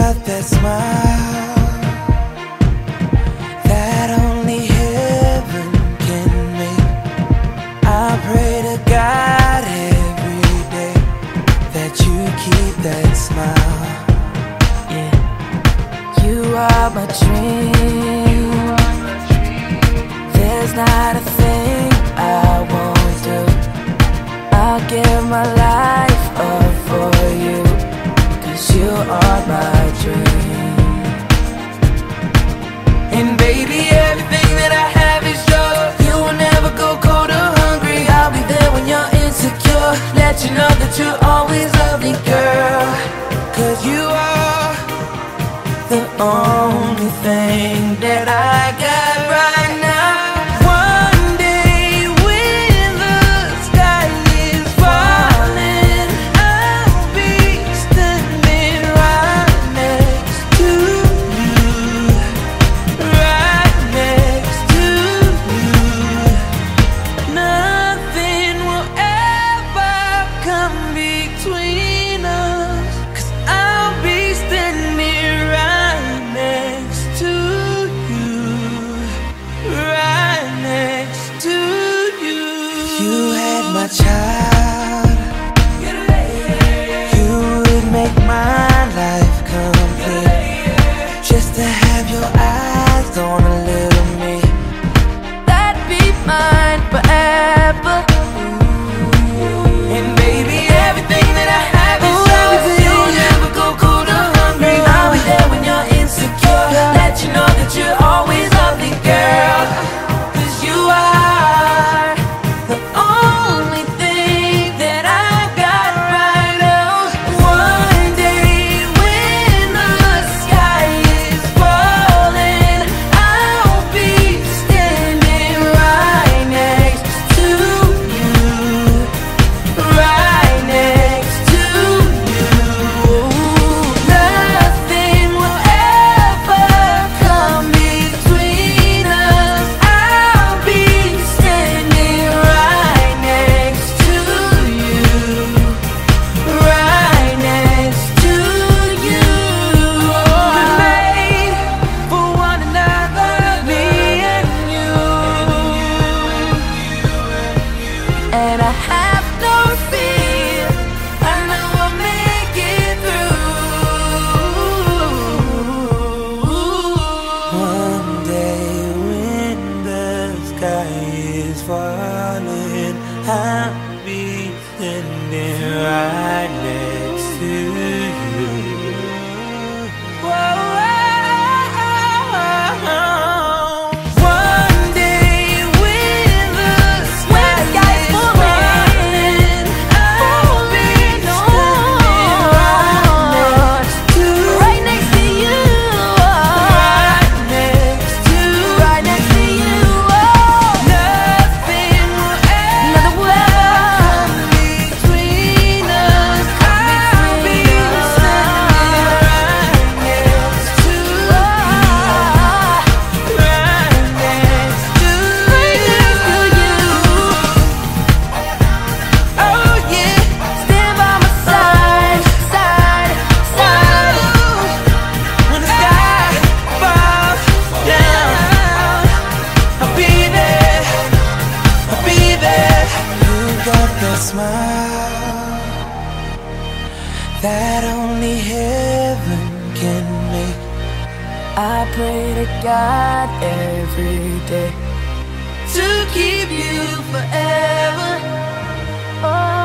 got that smile that only heaven can make. I pray to God every day that you keep that smile. Yeah, you are my dream. There's not a thing I won't do. I'll give my life up for you. Cause you are my baby, everything that I have is yours. You will never go cold or hungry. I'll be there when you're insecure. Let you know that you're always lovely, girl. Cause you are the only thing that I got my child. And I have no fear. I know I'll make it through. One day when the sky is falling, I'll be standing right that smile that only heaven can make. I pray to God every day To keep you forever. Oh,